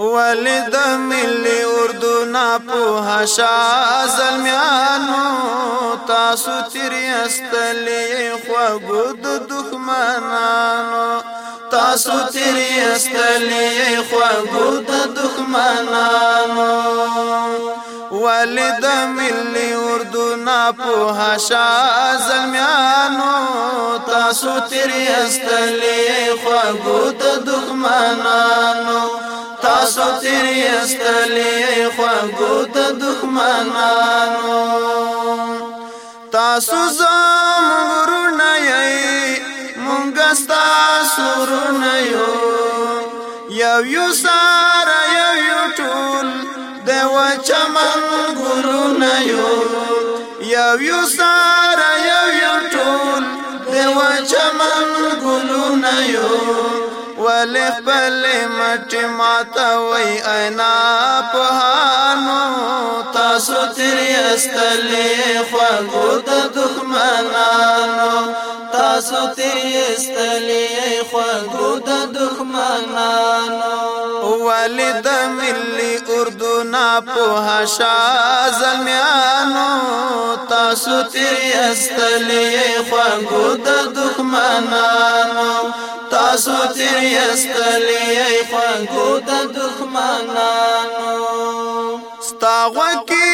ولې د ملي اردو نا په هاشا زلمیانو تاسو تیرې استلې خو د دښمنانو تاسو تیرې استلې خو د دښمنانو ولې د ملي اردو نا په هاشا زلمیانو تاسو تیرې استلې خو د دښمنانو تاسو تیر یستلې خوګو د دښمنانو تاسو زم ورونه یې مونږ تاسو ورونه یو یو یو سره یو یو ټول د وچمن ګورونه یو یو یو سره یو یو ټول د وچمن ګلونه یو ولی خپلی مٹی ماتا وی اینا پہانو تاسو تیری استلی خوگو دا دخمنانو تاسو تیری استلی خوگو دا دخمنانو والد د ملي اردو نا په شا زمیانو تاسو تیر استلی خواګو دا دخمانانو تاسو تیر استلی خواګو دا دخمانانو ستاغوکی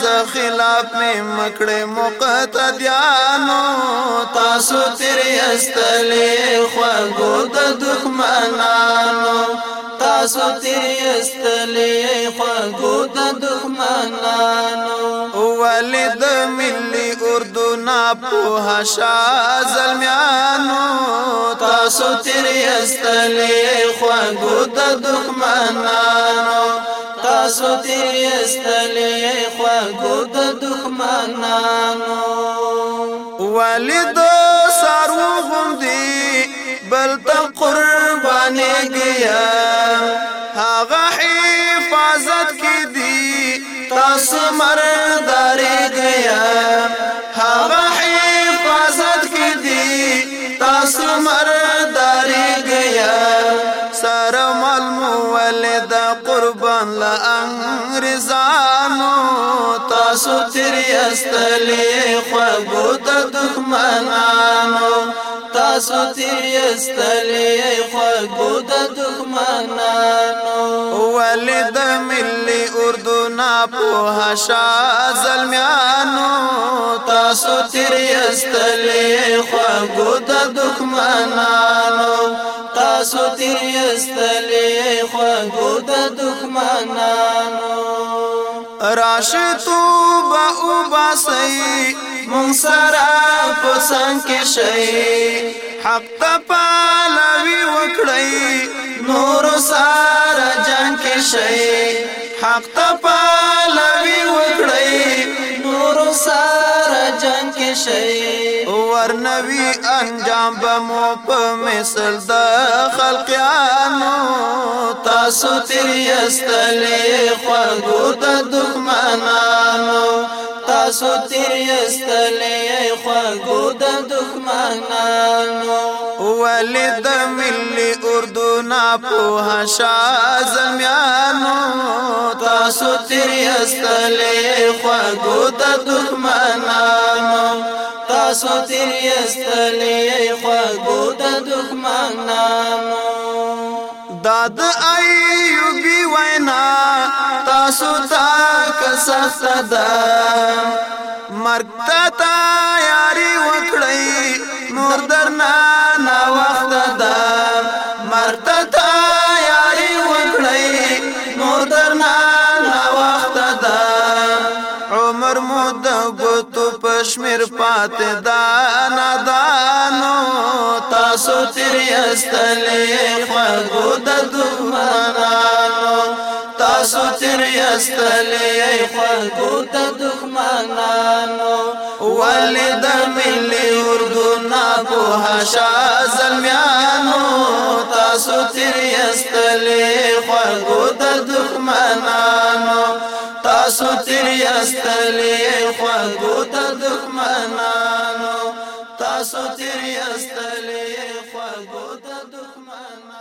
ز خلاف می مکړې مقتدیانو تاسو تیر استلې خوګو د دښمنانو تاسو تیر استلې خوګو د دښمنانو ولید ملي اردو نا په شاه زلمیانو تاسو تیر استلې خوګو د دښمنانو تاسو تیر استلې خواګو د دښمنانو والد ساروغم دی بل ته قربانې گیا هغه حفاظت کې دی تاسو مردارې گیا زانو تاسو تیری استلی خوگو دا دخمنانو تاسو تیری استلی غو د دښمنانو ولید ملي اردو نا په هشا زلمیانو تاسو تیر یستلې خو غو د دښمنانو تاسو تیر یستلې خو غو د دښمنانو راشتو با او باسی مونگ سرا پسنگ شئی حق تا پا پیروي وکړي نور سره جنگ کې شي حق ته پالوي وکړي نور سره جنگ کې شي ورنوي انجام به مو په مثل د خلقيانو تاسو تیر یستلې خو د دښمنانو تاسو تیر یستلې خو د دښمنانو ولد ملي اردو نا پوها شا تاسو تیری استلی خواگو تا تاسو تیری استلی خواگو تا داد داد بي وينا تاسو تا کسخت دا مرگ تا ياري مور درنا نا وخت دا مرګ ته تیاری وکړی مور درنا نا وخت دا عمر مو د ګوتو پشمیر پات دا نا دانو تاسو تیر استلې خو د دښمنانو تاسو تیر استلې خو د دښمنانو ولې د ملي هشا زلمیانو تاسو تیر یستلی خوگو د دخمنانو تاسو تیر یستلی خوگو د دخمنانو تاسو تیر یستلی خوگو د دخمنانو